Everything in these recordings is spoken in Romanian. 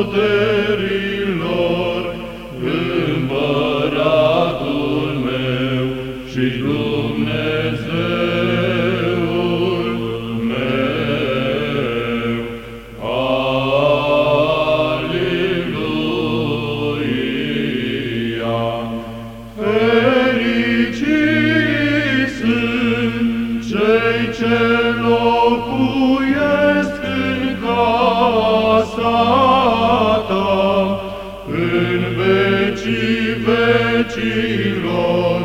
puterilor, împăratul meu și Dumnezeul meu. Aleluia! Fericiți sunt cei ce sfinților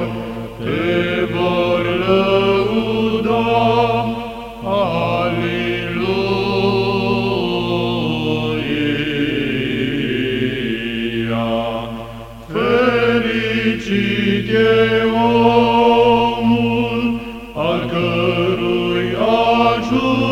te vor lăuda. Aliluia! Fericit e omul al cărui ajut